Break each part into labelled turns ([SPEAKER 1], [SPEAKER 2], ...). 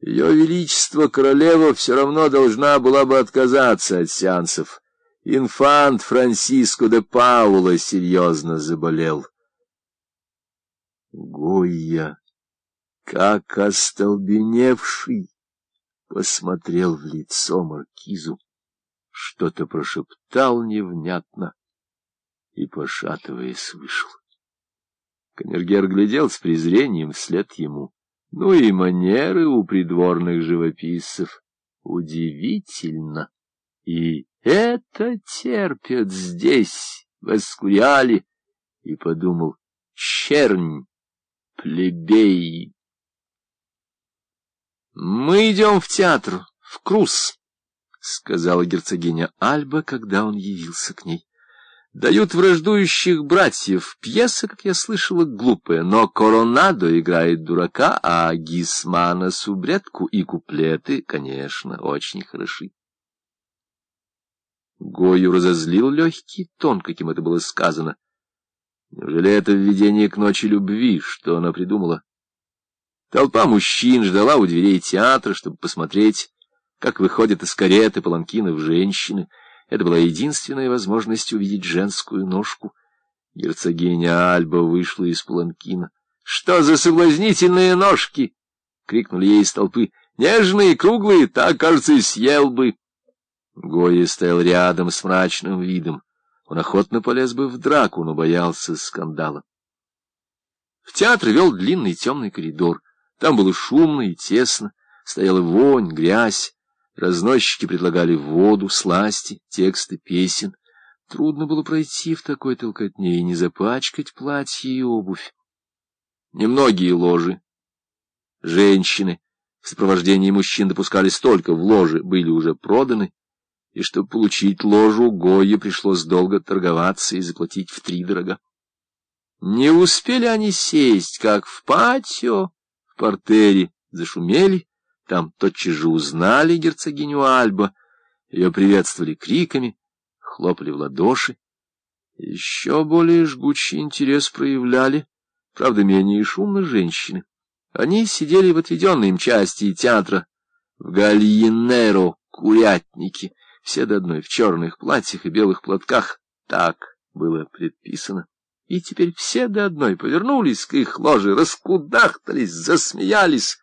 [SPEAKER 1] Ее Величество Королева все равно должна была бы отказаться от сеансов. Инфант Франсиско де Паула серьезно заболел. Гойя, как остолбеневший, посмотрел в лицо маркизу, что-то прошептал невнятно и, пошатываясь, вышел. Камергер глядел с презрением вслед ему. Ну и манеры у придворных живописцев удивительно. И это терпят здесь, в Эскуриале, и подумал, чернь, плебей. Мы идем в театр, в Круз, — сказала герцогиня Альба, когда он явился к ней. Дают враждующих братьев. Пьеса, как я слышала, глупая, но Коронадо играет дурака, а Гисмана — субредку, и куплеты, конечно, очень хороши. Гою разозлил легкий тон, каким это было сказано. Неужели это введение к ночи любви, что она придумала? Толпа мужчин ждала у дверей театра, чтобы посмотреть, как выходят из кареты паланкинов женщины. Это была единственная возможность увидеть женскую ножку. Герцогиня Альба вышла из паланкина. — Что за соблазнительные ножки? — крикнули ей из толпы. — Нежные, круглые, так, кажется, съел бы. Гоя стоял рядом с мрачным видом. Он охотно полез бы в драку, но боялся скандала. В театр вел длинный темный коридор. Там было шумно и тесно, стояла вонь, грязь. Разносчики предлагали воду, сласти, тексты песен. Трудно было пройти в такой толкотне и не запачкать платье и обувь. Немногие ложи, женщины в сопровождении мужчин допускались только в ложе, были уже проданы, и чтобы получить ложу, Гойе пришлось долго торговаться и заплатить втридорога. Не успели они сесть, как в патио, в портере, зашумели, там тотчас же узнали герцогиню Альба, ее приветствовали криками, хлопали в ладоши. Еще более жгучий интерес проявляли, правда, менее шумно женщины. Они сидели в отведенной им части театра, в гальинеро, курятнике, все до одной в черных платьях и белых платках. Так было предписано. И теперь все до одной повернулись к их ложе, раскудахтались, засмеялись.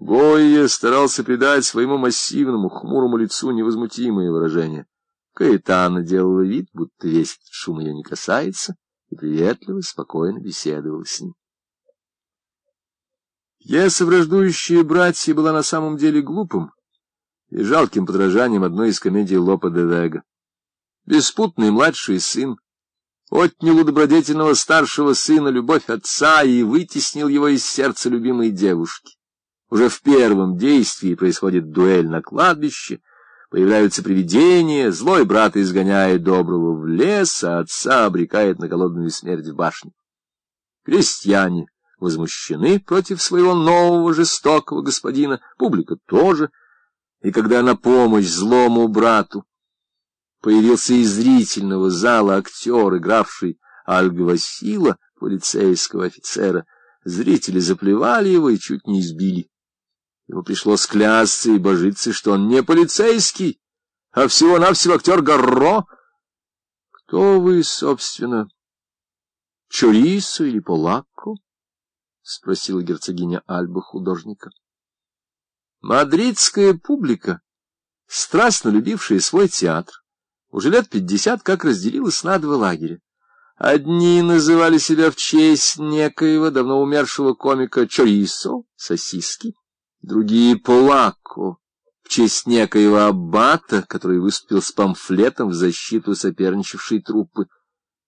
[SPEAKER 1] Гойя старался придать своему массивному, хмурому лицу невозмутимое выражение. Каэтана делала вид, будто весь этот шум ее не касается, и приветливо, спокойно беседовала с ним. Пьеса «Враждующие братья» была на самом деле глупым, и жалким подражанием одной из комедий Лопа де Вега. Беспутный младший сын отнял у добродетельного старшего сына любовь отца и вытеснил его из сердца любимой девушки. Уже в первом действии происходит дуэль на кладбище, появляются привидения, злой брат изгоняет доброго в лес, а отца обрекает на голодную смерть в башне. Крестьяне возмущены против своего нового жестокого господина, публика тоже — и когда на помощь злому брату появился из зрительного зала актер, игравший Альгвасила, полицейского офицера, зрители заплевали его и чуть не избили. Ему пришлось клясться и божиться, что он не полицейский, а всего-навсего актер Гарро. Кто вы, собственно, Чорисо или Полакко? — спросила герцогиня Альба художника. Мадридская публика, страстно любившая свой театр, уже лет пятьдесят как разделилась на два лагеря. Одни называли себя в честь некоего давно умершего комика Чорисо, сосиски, другие — Полако, в честь некоего аббата, который выступил с памфлетом в защиту соперничавшей труппы.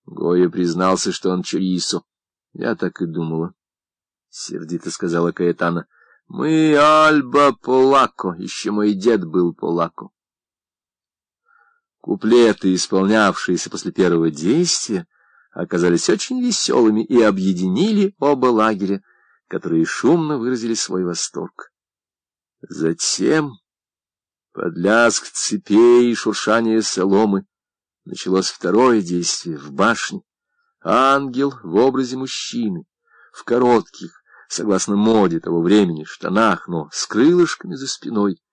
[SPEAKER 1] Гоя признался, что он Чорисо. — Я так и думала, — сердито сказала Каэтана. — мы Альба Полако, еще мой дед был Полако. Куплеты, исполнявшиеся после первого действия, оказались очень веселыми и объединили оба лагеря, которые шумно выразили свой восторг. Затем, под лязг цепей и шуршание соломы, началось второе действие в башне. Ангел в образе мужчины, в коротких, согласно моде того времени, штанах, но с крылышками за спиной.